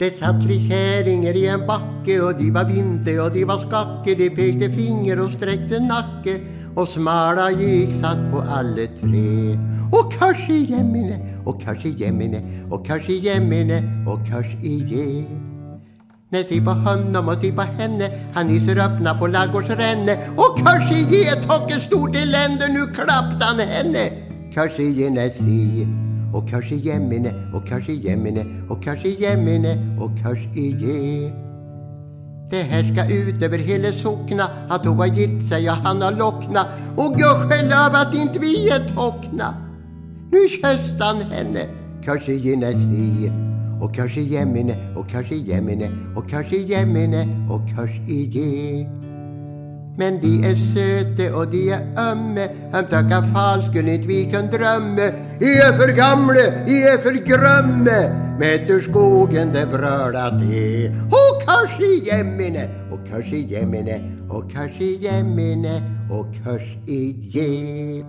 Det satt tre kärringar i en backe och de var vinter och de var skacke. De pekte finger och sträckte nacke och smala gick satt på alla tre. Och kors i jämine, och kors i jämine, och kors i jämine, och kors i ge. Nej, se på honom och se på henne Han nyser öppna på laggårdsränne Och kors i ge ett stort elände Nu klappte han henne Kors i ge si och kors i jämine och kors i jämine och kors i jämine och kors i ge. Det här ska ut över hela sockna att hon har gitt sig och han har lockna och gudskelov att inte vi är tockna. Nu kysste han henne, kors i genesi och kors i jämine och kors i jämine och kors i jämine och kors i ge. Men de är söte och de är ömme. Om tacka falsken inte vi kan drömme I är för gamle, I är för grömme Med ur skogen det bröla te Och kors i jämmine och kors i jämmine och kors i jämmine och kors i ge